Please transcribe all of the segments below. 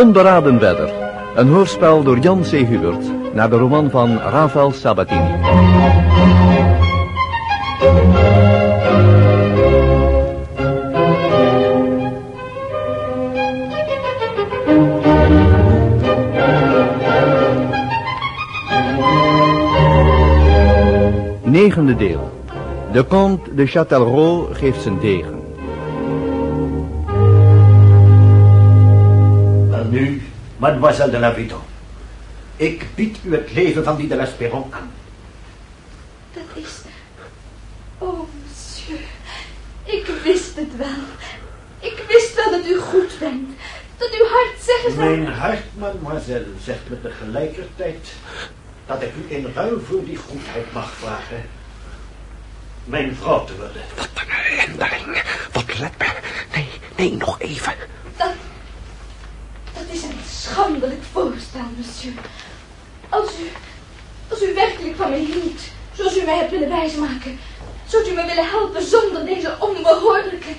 De Onberaden Wedder. Een hoorspel door Jan C. Hubert. Naar de roman van Rafael Sabatini. Negende deel. De comte de Châtellerault geeft zijn degen. Mademoiselle de Lavito. Ik bied u het leven van die de l'Esperon aan. Dat is... Oh, monsieur. Ik wist het wel. Ik wist wel dat u goed bent. Dat uw hart zeggen zou... Mijn hart, mademoiselle, zegt me tegelijkertijd dat ik u in ruil voor die goedheid mag vragen mijn vrouw te worden. Wat een hindering. Wat let me. Nee, nee, nog even. Dat... Dat is een schandelijk voorstel, monsieur. Als u... Als u werkelijk van mij hield, zoals u mij hebt willen wijsmaken... Zou u me willen helpen zonder deze onbehoorlijke...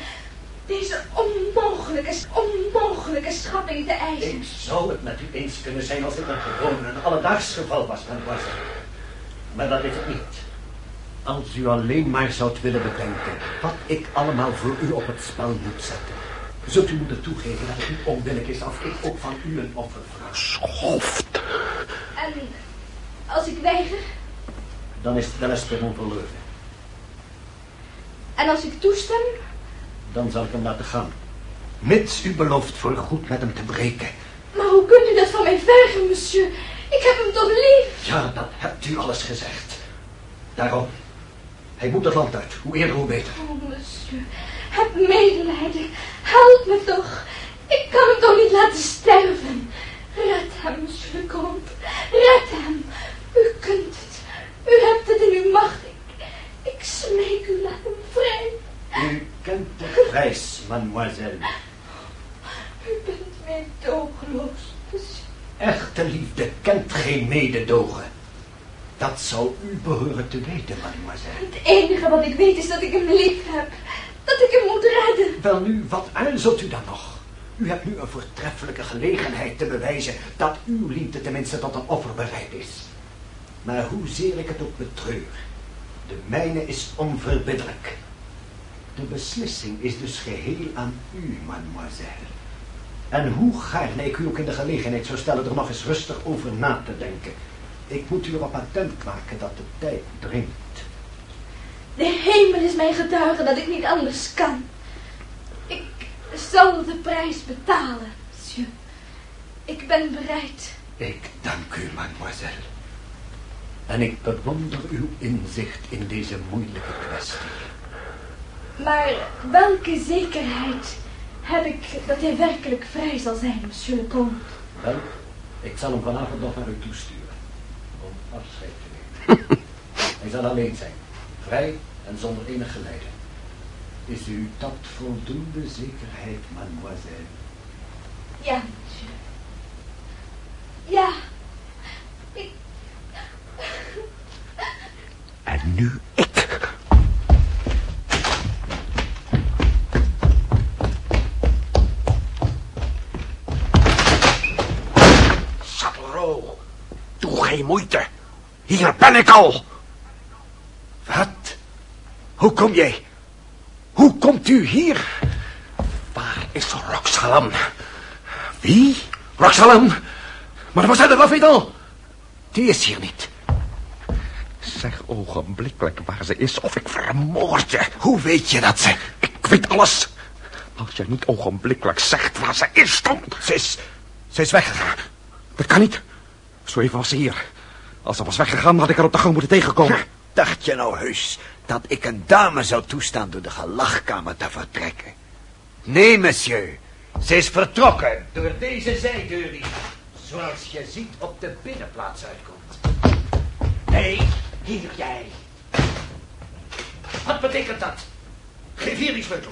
Deze onmogelijke, onmogelijke schatting te eisen? Ik zou het met u eens kunnen zijn als dit een gewoon, een alledaags geval was, mademoiselle. Maar dat is het niet. Als u alleen maar zou willen bedenken wat ik allemaal voor u op het spel moet zetten. Zult u moeten toegeven dat het niet onbillijk is als ik ook van u een offer vraag. Schoft. En als ik weiger? Dan is het L'Esperon verloren. En als ik toestem? Dan zal ik hem laten gaan. Mits u belooft voor goed met hem te breken. Maar hoe kunt u dat van mij vergen, monsieur? Ik heb hem toch lief? Ja, dat hebt u alles gezegd. Daarom, hij moet het land uit. Hoe eerder, hoe beter. Oh, monsieur, heb medelijden. Help me toch. Ik kan hem toch niet laten sterven. Red hem, monsieur le comte. Red hem. U kunt het. U hebt het in uw macht. Ik, ik smeek u, laat hem vrij. U kent de prijs, mademoiselle. U bent meedogenloos, monsieur. Echte liefde kent geen mededogen. Dat zou u behoren te weten, mademoiselle. Het enige wat ik weet is dat ik hem lief heb. Dat ik hem moet redden. Wel nu, wat aarzelt u dan nog? U hebt nu een voortreffelijke gelegenheid te bewijzen dat uw liefde tenminste tot een offer bereid is. Maar hoezeer ik het ook betreur, de mijne is onverbiddelijk. De beslissing is dus geheel aan u, mademoiselle. En hoe gaarne ik u ook in de gelegenheid zou stellen er nog eens rustig over na te denken. Ik moet u erop attent maken dat de tijd dringt. De hemel is mijn getuige dat ik niet anders kan. Ik zal de prijs betalen, monsieur. Ik ben bereid. Ik dank u, mademoiselle. En ik bewonder uw inzicht in deze moeilijke kwestie. Maar welke zekerheid heb ik dat hij werkelijk vrij zal zijn, monsieur le comte? Wel, ik zal hem vanavond nog naar u toesturen. Om afscheid te nemen. hij zal alleen zijn. Vrij en zonder enig geleide. Is u dat voldoende zekerheid, mademoiselle? Ja, monsieur. Ja. Ik... En nu ik. Châtellerault, doe geen moeite. Hier ben ik al. Wat? Hoe kom jij? Hoe komt u hier? Waar is Roxalem? Wie? Roxalem? Mademoiselle de Lavedon? Die is hier niet. Zeg ogenblikkelijk waar ze is of ik vermoord je. Hoe weet je dat ze... Ik weet alles. Als je niet ogenblikkelijk zegt waar ze is, dan... Ze is... Ze is weggegaan. Dat kan niet. Zo even was ze hier. Als ze was weggegaan, had ik haar op de gang moeten tegenkomen. Dacht je nou heus dat ik een dame zou toestaan door de gelachkamer te vertrekken? Nee, monsieur. Ze is vertrokken door deze zijdeur die, zoals je ziet, op de binnenplaats uitkomt. Hé, hey, hier jij. Wat betekent dat? Geef hier die sleutel.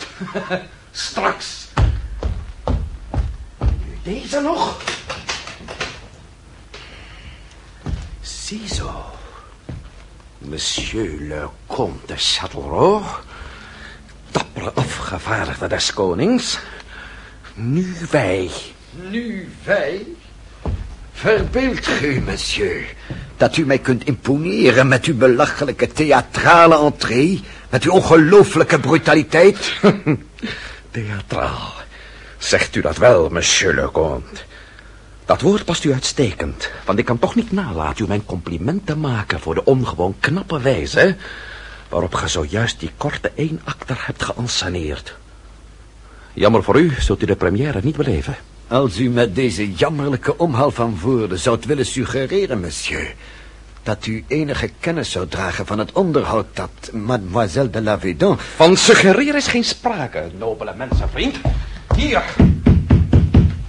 Straks. Deze nog? Ziezo. Monsieur le comte de Châtellerault. Dappere afgevaardigde des konings. Nu wij Nu wij? Verbeeld u, monsieur, dat u mij kunt imponeren met uw belachelijke theatrale entree, met uw ongelooflijke brutaliteit? Theatraal. Zegt u dat wel, monsieur le comte? Dat woord past u uitstekend, want ik kan toch niet nalaten u mijn compliment te maken voor de ongewoon knappe wijze waarop ge zojuist die korte eenakter hebt geanceneerd. Jammer voor u, zult u de première niet beleven. Als u met deze jammerlijke omhaal van woorden zou willen suggereren, monsieur... dat u enige kennis zou dragen van het onderhoud dat mademoiselle de la Védan... Van suggereren is geen sprake, nobele mensenvriend. Hier.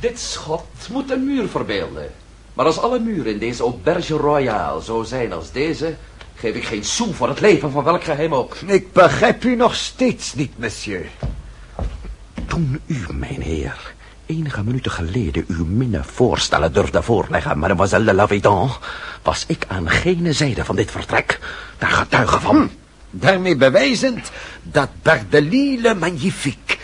Dit schot moet een muur verbeelden. Maar als alle muren in deze auberge royale zo zijn als deze... geef ik geen sou voor het leven van welk geheim ook. Ik begrijp u nog steeds niet, monsieur. Toen u, mijn heer, enige minuten geleden uw minne voorstellen durfde voorleggen, mademoiselle de Lavédan, was ik aan gene zijde van dit vertrek daar getuige van. Hm, daarmee bewijzend dat Bardelie Magnifique,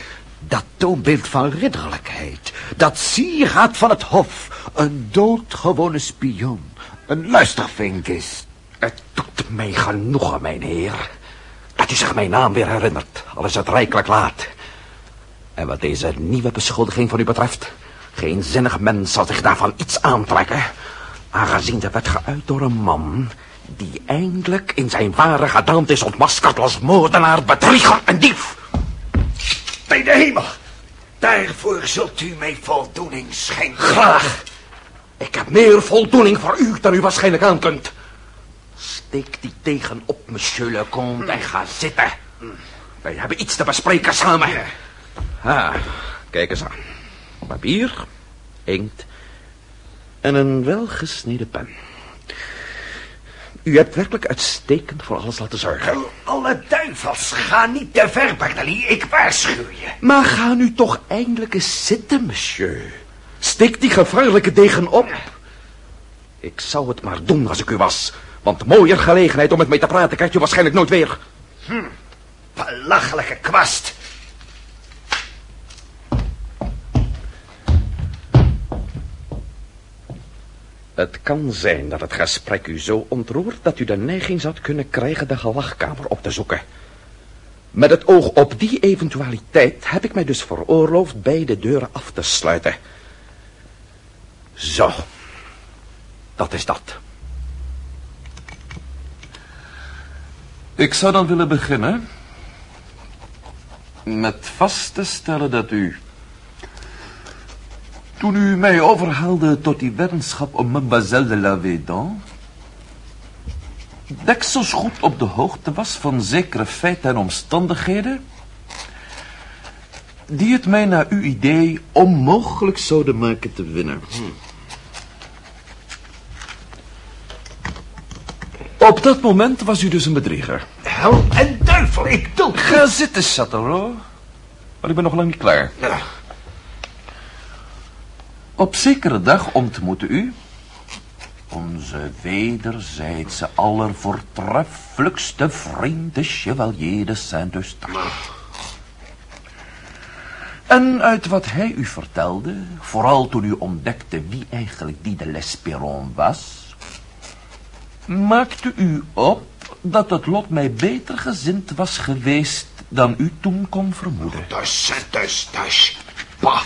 dat toonbeeld van ridderlijkheid, dat sieraad van het hof, een doodgewone spion, een luistervink is. Het doet mij genoegen, mijn heer, dat u zich mijn naam weer herinnert, al is het rijkelijk laat. En wat deze nieuwe beschuldiging van u betreft... geen zinnig mens zal zich daarvan iets aantrekken... aangezien de werd geuit door een man... die eindelijk in zijn ware gedaante is ontmaskerd als moordenaar, bedrieger en dief. Bij de hemel, daarvoor zult u mij voldoening schenken. Graag. Ik heb meer voldoening voor u dan u waarschijnlijk aan kunt. Steek die tegen op, monsieur le comte, en ga zitten. Wij hebben iets te bespreken samen. Ah, kijk eens aan. Papier, inkt en een welgesneden pen. U hebt werkelijk uitstekend voor alles laten zorgen. Alle duivels, ga niet te ver, Bartali. Ik waarschuw je. Maar ga nu toch eindelijk eens zitten, monsieur. Steek die gevaarlijke degen op. Ik zou het maar doen als ik u was. Want mooier gelegenheid om met mij te praten krijgt u waarschijnlijk nooit weer. Hm, belachelijke kwast. Het kan zijn dat het gesprek u zo ontroert dat u de neiging zou kunnen krijgen de gelachkamer op te zoeken. Met het oog op die eventualiteit heb ik mij dus veroorloofd beide deuren af te sluiten. Zo, dat is dat. Ik zou dan willen beginnen met vast te stellen dat u toen u mij overhaalde tot die weddenschap om mademoiselle de la Védan... deksels goed op de hoogte was van zekere feiten en omstandigheden... die het mij naar uw idee onmogelijk zouden maken te winnen. Op dat moment was u dus een bedrieger. Hel en duivel, ik doe... Ga zitten, Châtellerault. Maar ik ben nog lang niet klaar. Ja. Op zekere dag ontmoette u onze wederzijdse allervoortreffelijkste vriend, de chevalier de Saint-Eustache. En uit wat hij u vertelde, vooral toen u ontdekte wie eigenlijk die de L'Espéron was, maakte u op dat het lot mij beter gezind was geweest dan u toen kon vermoeden. De Saint-Eustache, bah.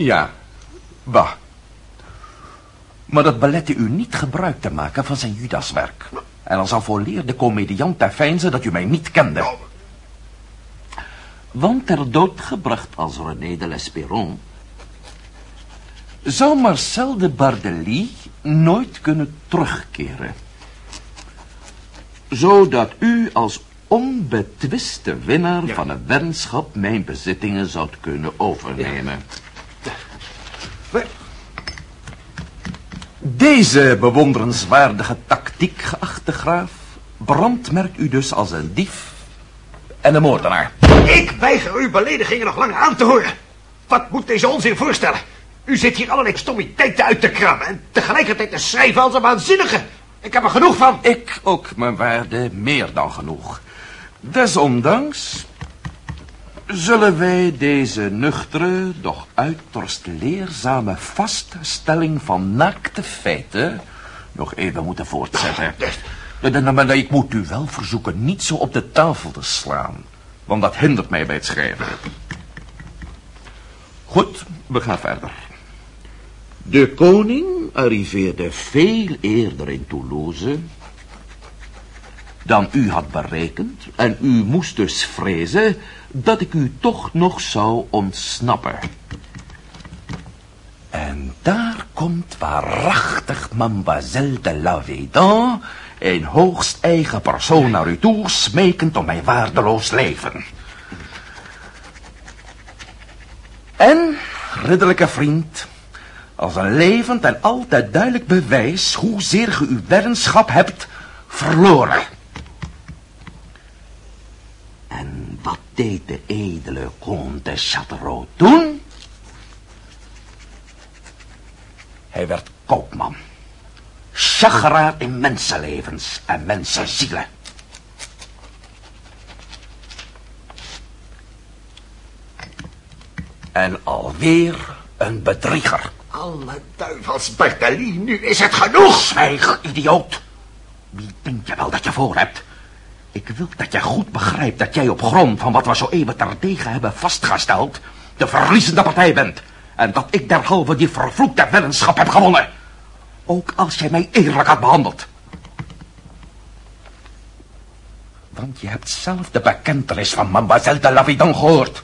Ja, bah. Maar dat belette u niet gebruik te maken van zijn Judaswerk. En als een volleerde comediant te feinzen dat u mij niet kende. Want ter dood gebracht als René de l'Espéron... zou Marcel de Bardelli nooit kunnen terugkeren. Zodat u als onbetwiste winnaar van een weddenschap mijn bezittingen zou kunnen overnemen. Deze bewonderenswaardige tactiek, geachte graaf, brandmerkt u dus als een dief en een moordenaar. Ik weiger uw beledigingen nog langer aan te horen. Wat moet deze onzin voorstellen? U zit hier allerlei stommiteiten uit te krabben... en tegelijkertijd te schrijven als een waanzinnige. Ik heb er genoeg van. Ik ook, mijn waarde, meer dan genoeg. Desondanks zullen wij deze nuchtere, doch uiterst leerzame vaststelling van naakte feiten nog even moeten voortzetten. Maar ik moet u wel verzoeken niet zo op de tafel te slaan, want dat hindert mij bij het schrijven. Goed, we gaan verder. De koning arriveerde veel eerder in Toulouse dan u had berekend en u moest dus vrezen dat ik u toch nog zou ontsnappen. En daar komt waarachtig mademoiselle de la Védan in hoogst eigen persoon naar u toe, smekend om mijn waardeloos leven. En, ridderlijke vriend, als een levend en altijd duidelijk bewijs hoezeer ge uw weddenschap hebt verloren. En wat deed de edele Comte Châteauroux toen? Hij werd koopman. Chageraar in mensenlevens en mensenzielen. En alweer een bedrieger. Alle duivels, Bertelie, nu is het genoeg. Zwijg, idioot. Wie denk je wel dat je voor hebt? Ik wil dat jij goed begrijpt dat jij op grond van wat we zo even terdege hebben vastgesteld... de verliezende partij bent. En dat ik derhalve die vervloekte weddenschap heb gewonnen. Ook als jij mij eerlijk had behandeld. Want je hebt zelf de bekentenis van mademoiselle de Lavidon gehoord.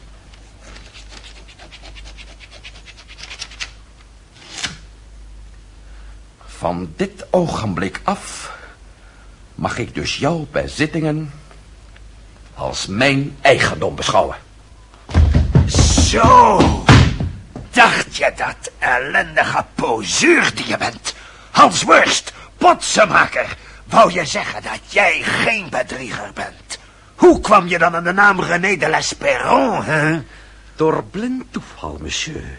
Van dit ogenblik af mag ik dus jouw bezittingen als mijn eigendom beschouwen. Zo, dacht je dat, ellendige pozuur die je bent? Hansworst, potsenmaker, wou je zeggen dat jij geen bedrieger bent? Hoe kwam je dan aan de naam René de l'Esperon, hè? Door blind toeval, monsieur.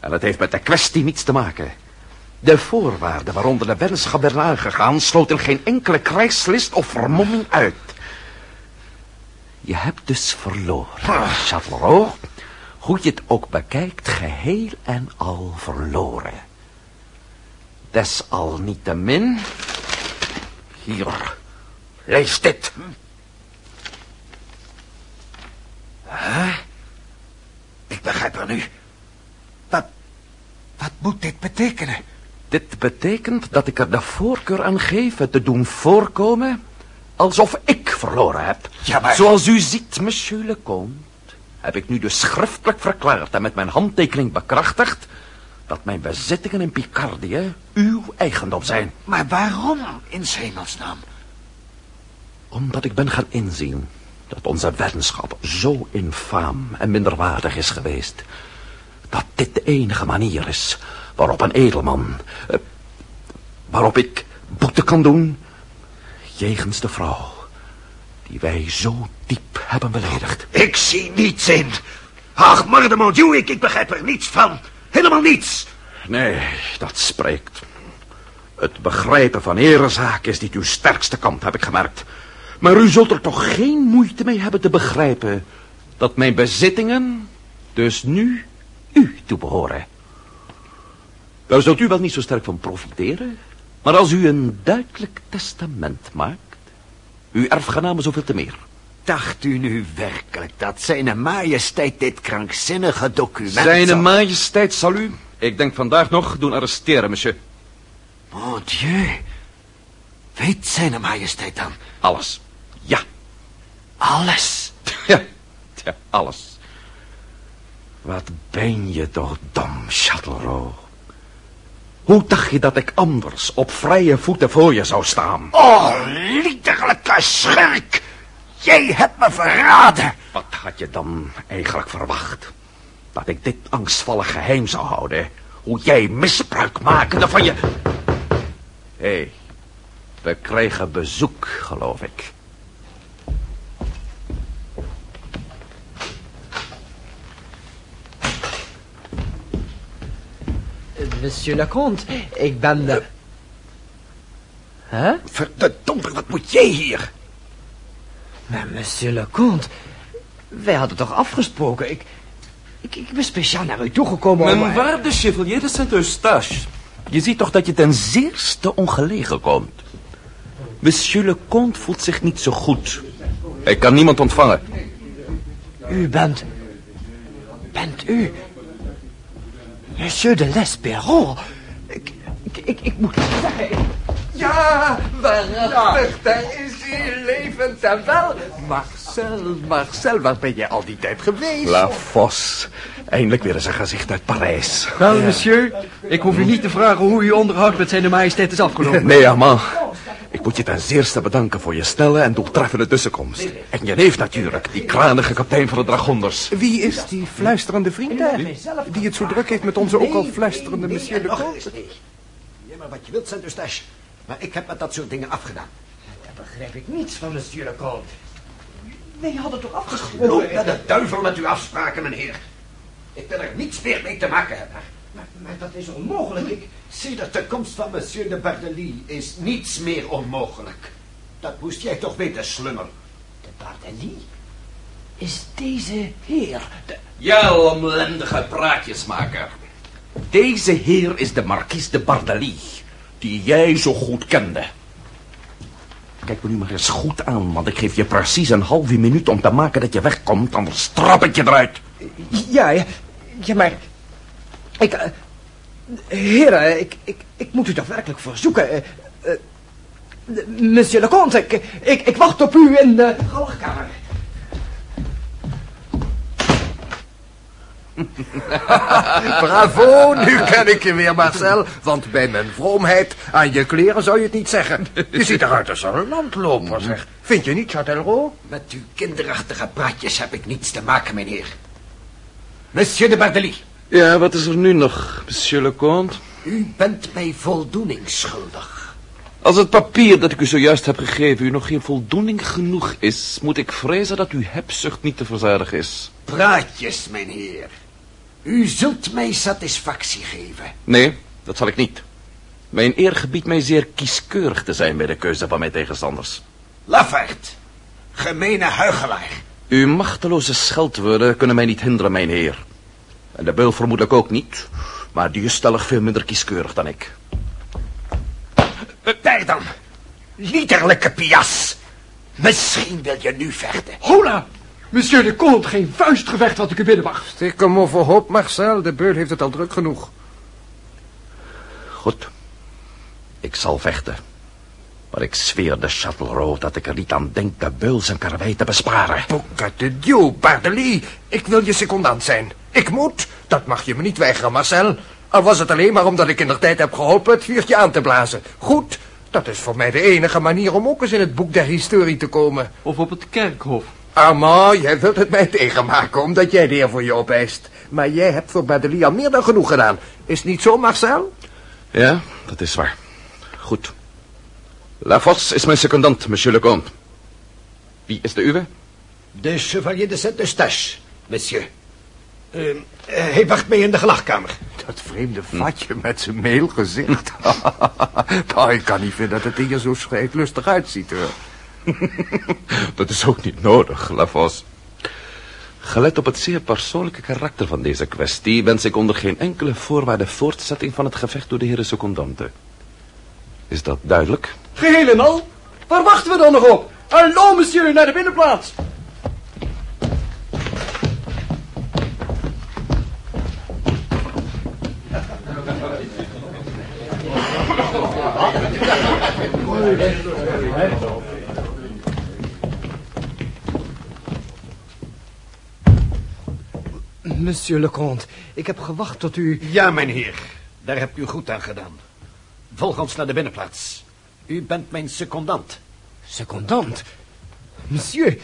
En het heeft met de kwestie niets te maken. De voorwaarden waaronder de weddenschap werden aangegaan... sloten geen enkele krijgslist of vermomming uit. Je hebt dus verloren, Châtellerault. Hoe je het ook bekijkt, geheel en al verloren. Desalniettemin... Hier, lees dit. Huh? Ik begrijp er nu. Wat, wat moet dit betekenen? Dit betekent dat ik er de voorkeur aan geef het te doen voorkomen alsof ik verloren heb. Ja, maar... Zoals u ziet, monsieur le comte, heb ik nu dus schriftelijk verklaard en met mijn handtekening bekrachtigd dat mijn bezittingen in Picardie uw eigendom zijn. Maar waarom, in hemelsnaam? Omdat ik ben gaan inzien dat onze weddenschap zo infaam en minderwaardig is geweest... dat dit de enige manier is waarop een edelman... Uh, waarop ik boete kan doen... jegens de vrouw... die wij zo diep hebben beledigd. Ik zie niets in. Ach, Mardemont, ik, ik begrijp er niets van. Helemaal niets. Nee, dat spreekt. Het begrijpen van erezaken is niet uw sterkste kant, heb ik gemerkt. Maar u zult er toch geen moeite mee hebben te begrijpen... dat mijn bezittingen dus nu u toebehoren. Daar zult u wel niet zo sterk van profiteren. Maar als u een duidelijk testament maakt... uw erfgenamen zoveel te meer. Dacht u nu werkelijk dat zijn majesteit dit krankzinnige document... Zijn majesteit zal u, ik denk vandaag nog, doen arresteren, monsieur. Mon dieu. Weet zijn majesteit dan Alles. Ja, alles? ja, ja, alles. Wat ben je toch dom, Châtellerault. Hoe dacht je dat ik anders op vrije voeten voor je zou staan? Oh, liederlijke schurk. Jij hebt me verraden. Wat had je dan eigenlijk verwacht? Dat ik dit angstvallig geheim zou houden? Hoe jij misbruik makende van je... Hé, hey, we kregen bezoek, geloof ik. Monsieur le comte, ik ben de... Huh? Verdomd, wat moet jij hier? Maar monsieur le comte, wij hadden toch afgesproken? Ik, ik, ik ben speciaal naar u toegekomen om... Mijn waarde chevalier de Saint-Eustache. Je ziet toch dat je ten zeerste ongelegen komt. Monsieur le comte voelt zich niet zo goed. Hij kan niemand ontvangen. U bent... Bent u... Monsieur de L'Espéron? Ik, ik, ik, ik moet zeggen... Ja, waarachtig, daar is hij levend en wel. Marcel, Marcel, waar ben jij al die tijd geweest? La Fosse. Eindelijk weer eens een gezicht uit Parijs. Wel, monsieur, ik hoef u niet te vragen hoe uw onderhoud met zijn majesteit is afgelopen. Nee, Armand. Ik moet je ten zeerste bedanken voor je snelle en doeltreffende tussenkomst. En je neef natuurlijk, die kranige kapitein van de dragonders. Wie is die fluisterende vriend daar? Die het zo druk heeft met onze ook al fluisterende Nee, monsieur de Comte? nee. Ja, maar wat je wilt, Saint-Eustache. Maar ik heb met dat soort dingen afgedaan. Daar begrijp ik niets van, monsieur le comte. Wij hadden toch Loop afgesproken... naar de duivel met uw afspraken, meneer. Ik wil er niets meer mee te maken hebben. Maar, maar dat is onmogelijk. Ik... Sedert de komst van monsieur de Bardelie is niets meer onmogelijk. Dat moest jij toch weten, slungel. De Bardelie? Is deze heer... De... Ja, omlendige praatjesmaker. Deze heer is de marquis de Bardalie, die jij zo goed kende. Kijk me nu maar eens goed aan, want ik geef je precies een halve minuut om te maken dat je wegkomt, anders trap ik je eruit. Ja, ja, ja, maar... Ik... eh, heren, ik, ik, ik moet u toch werkelijk verzoeken... eh, eh, monsieur le comte, ik, ik, ik wacht op u in de galgkamer. Bravo, nu ken ik je weer, Marcel. Want bij mijn vroomheid aan je kleren zou je het niet zeggen. Je ziet eruit als een landloper, zeg. Vind je niet, Châtellerault? Met uw kinderachtige praatjes heb ik niets te maken, meneer. Monsieur de Bardelie, Ja, wat is er nu nog, monsieur le comte? u bent mij voldoening schuldig. Als het papier dat ik u zojuist heb gegeven u nog geen voldoening genoeg is... moet ik vrezen dat uw hebzucht niet te verzadigen is. Praatjes, meneer. U zult mij satisfactie geven. Nee, dat zal ik niet. Mijn eer gebiedt mij zeer kieskeurig te zijn bij de keuze van mijn tegenstanders. Lafaard, gemene huigelaar. Uw machteloze scheldwoorden kunnen mij niet hinderen, mijn heer. En de beul vermoedelijk ook niet, maar die is stellig veel minder kieskeurig dan ik. Daar dan, liederlijke pias. Misschien wil je nu vechten. Hola! Monsieur de comte, geen vuistgevecht wat ik u bidden mag. Stik hem overhoop, Marcel. De beul heeft het al druk genoeg. Goed, ik zal vechten. Maar ik zweer de Châtellerault dat ik er niet aan denk de beul zijn karwei te besparen. Boca de Dieu, Bardelie. Ik wil je secondant zijn. Ik moet. Dat mag je me niet weigeren, Marcel. Al was het alleen maar omdat ik in de tijd heb geholpen het vuurtje aan te blazen. Goed, dat is voor mij de enige manier om ook eens in het boek der historie te komen. Of op het kerkhof. Armand, jij wilt het mij tegenmaken omdat jij de eer voor je opeist. Maar jij hebt voor Bardelie al meer dan genoeg gedaan. Is niet zo, Marcel? Ja, dat is waar. Goed. La Fosse is mijn secondant, monsieur le comte. Wie is de uwe? De chevalier de Saint-Eustache, monsieur. Eh, eh, hij wacht mij in de gelachkamer. Dat vreemde vatje met zijn meelgezicht. nou, ik kan niet vinden dat het hier zo strijdlustig uitziet, hoor. Dat is ook niet nodig, La Fosse. Gelet op het zeer persoonlijke karakter van deze kwestie... wens ik onder geen enkele voorwaarde voortzetting van het gevecht door de heren secondanten. Is dat duidelijk? Geheel en al? Waar wachten we dan nog op? Hallo, monsieur, naar de binnenplaats. Monsieur le comte, ik heb gewacht tot u... Ja, mijn heer. Daar hebt u goed aan gedaan. Volg ons naar de binnenplaats. U bent mijn secondant. Secondant? Monsieur,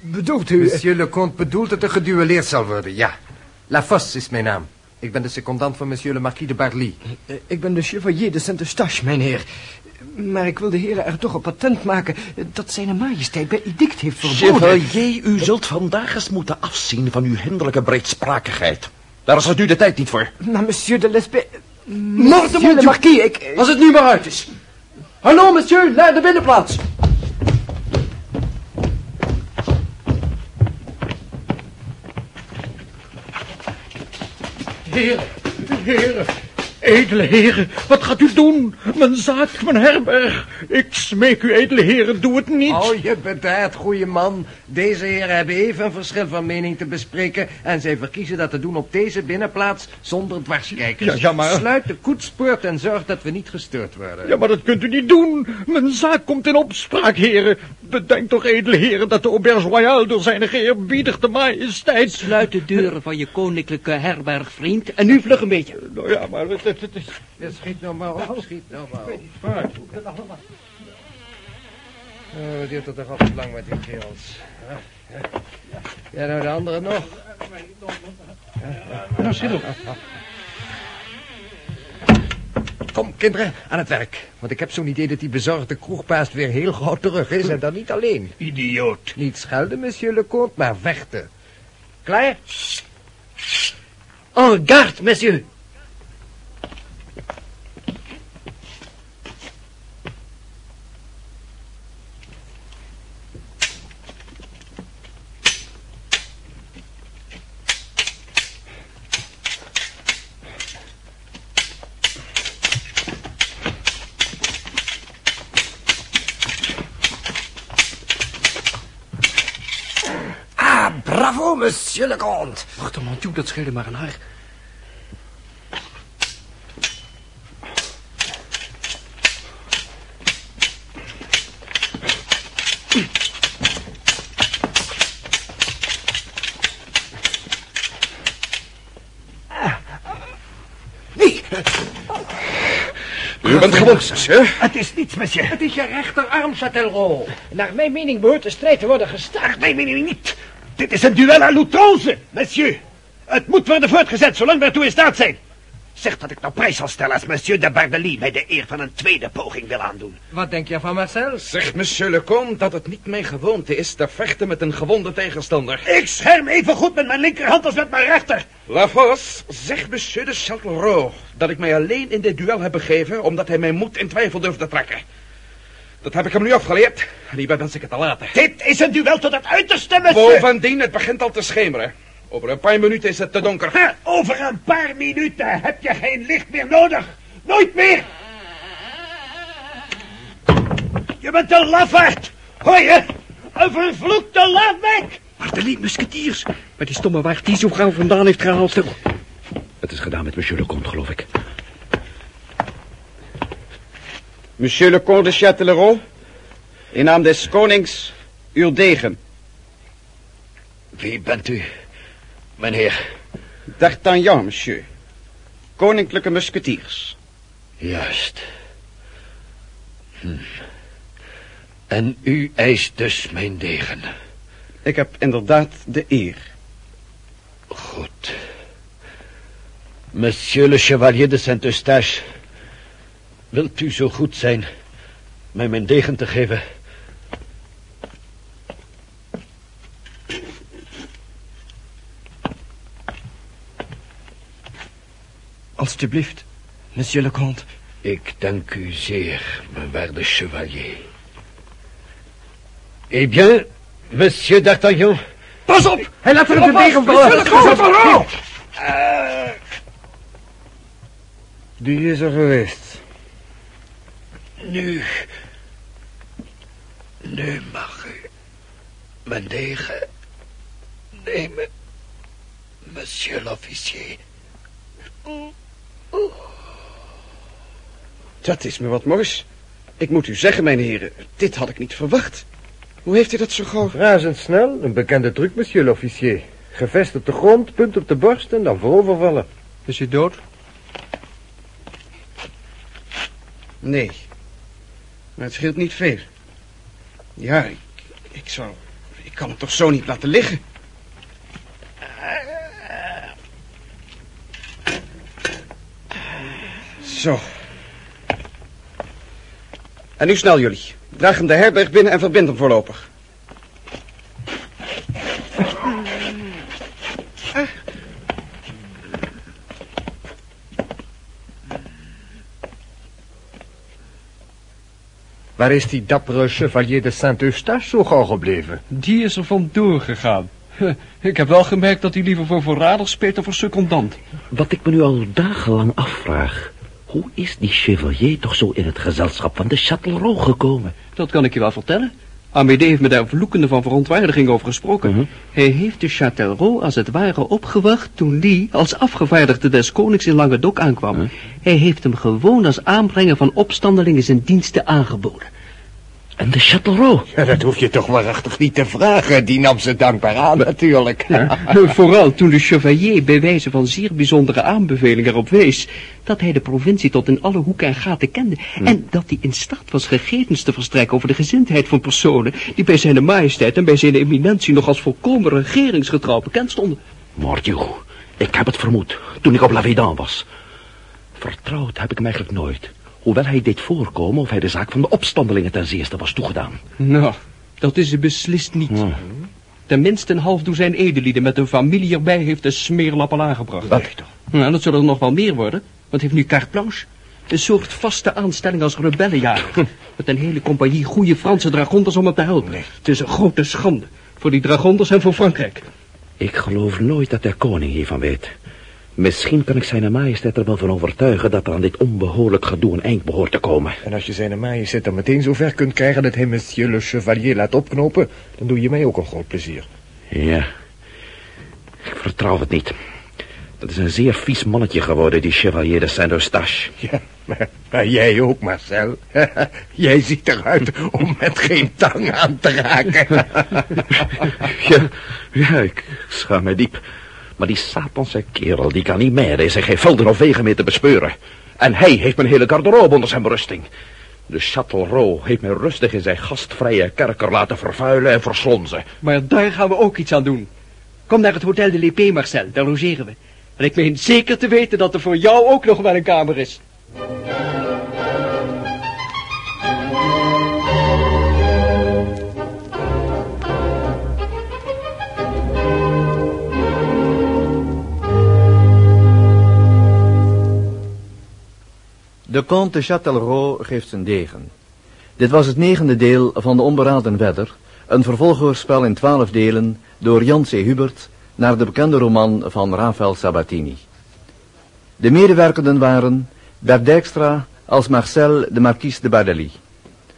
bedoelt u... Monsieur le comte bedoelt dat er geduelleerd zal worden, ja. La Fosse is mijn naam. Ik ben de secondant van monsieur le marquis de Barly. Eh, Ik ben de chevalier de Saint-Eustache, mijn heer. Maar ik wil de heren er toch op patent maken dat zijn majesteit bij edict heeft verboden. Chevalier, u zult vandaag eens moeten afzien van uw hinderlijke breedsprakigheid. Daar is het nu de tijd niet voor. Maar monsieur de Lespe... Morte Monsieur de marquis, ik... Als het nu maar uit is. Hallo, monsieur, naar de binnenplaats. Heren, heren, edele heren, wat gaat u doen? Mijn zaak, mijn herberg. Ik smeek u, edele heren, doe het niet. Hou je bedaard, goede man. Deze heren hebben even een verschil van mening te bespreken... en zij verkiezen dat te doen op deze binnenplaats zonder dwarskijkers. Ja, ja, maar- Sluit de koetspoort en zorg dat we niet gestoord worden. Ja, maar dat kunt u niet doen. Mijn zaak komt in opspraak, heren. Bedenk toch, edele heren, dat de Auberge Royale door zijn geëerbiedigde majesteit... Sluit de deuren van je koninklijke herberg, vriend. En nu vlug een beetje. Nou ja, maar het. Ja, schiet nou maar op, schiet nou maar op. Vooruit. Oh, wat duurt het toch altijd lang met die kerels. Ja, nou de andere nog. Nou, schiet op. Kom, kinderen, aan het werk. Want ik heb zo'n idee dat die bezorgde kroegpaast weer heel gauw terug is. En dan niet alleen. Idioot. Niet schelden, monsieur Leconte, maar vechten. Klaar? En garde, monsieur. Ah, bravo, Leconte. Ach, de Montjoe, dat scheelde maar een haar. U bent gewond, monsieur. Het is niets, monsieur. Het is je rechterarm, Châtellerault. Naar mijn mening behoort de strijd te worden gestaakt. Naar mijn mening niet. Dit is een duel à l'outrance, monsieur. Het moet worden voortgezet zolang we ertoe in staat zijn. Zeg dat ik nou prijs zal stellen als monsieur de Bardelie mij de eer van een tweede poging wil aandoen. Wat denk je van Marcel? Zegt monsieur Leconte dat het niet mijn gewoonte is te vechten met een gewonde tegenstander. Ik scherm even goed met mijn linkerhand als met mijn rechter. Lavos, zegt monsieur de Châtellerault dat ik mij alleen in dit duel heb begeven omdat hij mijn moed in twijfel durfde trekken. Dat heb ik hem nu afgeleerd. En hierbij wens ik het te laten. Dit is een duel tot het uiterste, monsieur. Bovendien, het begint al te schemeren. Over een paar minuten is het te donker. Ha, over een paar minuten heb je geen licht meer nodig. Nooit meer. Je bent een lafaard. Hoor je? Een vervloekte laafbek. Maar de musketiers. Met die stomme waard die zo gauw vandaan heeft gehaald. Het is gedaan met monsieur Leconte, geloof ik. Monsieur le comte de Châtellerault, in naam des konings, uw degen. Wie bent u, meneer? D'Artagnan, monsieur. Koninklijke musketiers. Juist. Hm. En u eist dus mijn degen. Ik heb inderdaad de eer. Goed. Monsieur le Chevalier de Saint-Eustache, wilt u zo goed zijn mij mijn degen te geven? Alsjeblieft, monsieur le comte. Ik dank u zeer, mijn waarde chevalier. Eh bien, monsieur d'Artagnan. Pas op! Hij laat er een degen vallen. Die is er geweest. Nu, nu mag u mijn degen nemen, monsieur l'officier. Dat is me wat mors. Ik moet u zeggen, mijn heren, dit had ik niet verwacht. Hoe heeft u dat zo gauw... Razendsnel, een bekende truc, monsieur l'officier. Gevest op de grond, punt op de borst en dan voorovervallen. Is hij dood? Nee. Maar het scheelt niet veel. Ja, ik, ik zou... Ik kan hem toch zo niet laten liggen? Zo. En nu snel jullie. Draag hem de herberg binnen en verbind hem voorlopig. Waar is die dappere chevalier de Saint-Eustache zo gauw gebleven? Die is er vandoor gegaan. Ik heb wel gemerkt dat hij liever voor verrader speelt dan voor secondant. Wat ik me nu al dagenlang afvraag... hoe is die chevalier toch zo in het gezelschap van de Châtellerault gekomen? Dat kan ik je wel vertellen. Amédée heeft me daar vloekende van verontwaardiging over gesproken. Mhm. Hij heeft de Châtellerault als het ware opgewacht toen die als afgevaardigde des konings in Languedoc aankwam. Mhm. Hij heeft hem gewoon als aanbrenger van opstandelingen zijn diensten aangeboden. En de Châtellerault? Ja, dat hoef je toch waarachtig niet te vragen. Die nam ze dankbaar aan, natuurlijk. Vooral toen de chevalier bij wijze van zeer bijzondere aanbeveling erop wees dat hij de provincie tot in alle hoeken en gaten kende en dat hij in staat was gegevens te verstrekken over de gezindheid van personen die bij zijn majesteit en bij zijn eminentie nog als volkomen regeringsgetrouw bekend stonden. Mordieu, ik heb het vermoed toen ik op La Védan was. Vertrouwd heb ik hem eigenlijk nooit. Hoewel hij deed voorkomen of hij de zaak van de opstandelingen ten zeerste was toegedaan. Nou, dat is het beslist niet. Ja. Tenminste een half dozijn edelieden met hun familie erbij heeft de smeerlap al aangebracht. Wat? Nou, dat zullen er nog wel meer worden. Want heeft nu carte blanche. Een soort vaste aanstelling als rebellenjager. Met een hele compagnie goede Franse dragonders om hem te helpen. Het is een grote schande. Voor die dragonders en voor Frankrijk. Ik geloof nooit dat de koning hiervan weet. Misschien kan ik zijn majesteit er wel van overtuigen dat er aan dit onbehoorlijk gedoe een eind behoort te komen. En als je zijn majesteit dan meteen zover kunt krijgen dat hij monsieur le chevalier laat opknopen, dan doe je mij ook een groot plezier. Ja, ik vertrouw het niet. Dat is een zeer vies mannetje geworden, die chevalier de Saint-Eustache. Ja, maar, maar jij ook, Marcel. jij ziet eruit om met geen tang aan te raken. Ja, ja, ik schaam mij diep. Maar die satanse kerel, die kan niet meer. Er zijn geen velden of wegen meer te bespeuren. En hij heeft mijn hele garderobe onder zijn berusting. De Châtellerault heeft mij rustig in zijn gastvrije kerker laten vervuilen en verslonzen. Maar daar gaan we ook iets aan doen. Kom naar het Hotel de l'Épée, Marcel. Daar logeren we. En ik meen zeker te weten dat er voor jou ook nog wel een kamer is. De comte de Châtellerault geeft zijn degen. Dit was het negende deel van de Onberaden Wedder, een vervolghoorspel in twaalf delen door Jan C. Hubert naar de bekende roman van Rafael Sabatini. De medewerkenden waren Bert Dijkstra als Marcel de Marquise de Bardely,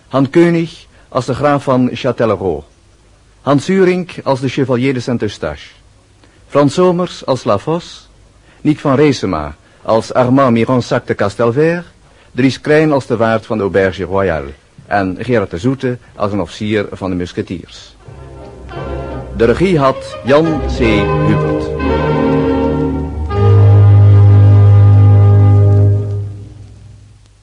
Han Keunig als de graaf van Châtellerault, Hans Surink als de chevalier de Saint-Eustache, Frans Somers als La Fosse, Niek van Reesema als Armand Mironsac de Castelvert, Dries Krijn als de waard van de Auberge Royale en Gerard de Zoete als een officier van de musketiers. De regie had Jan C. Hubert.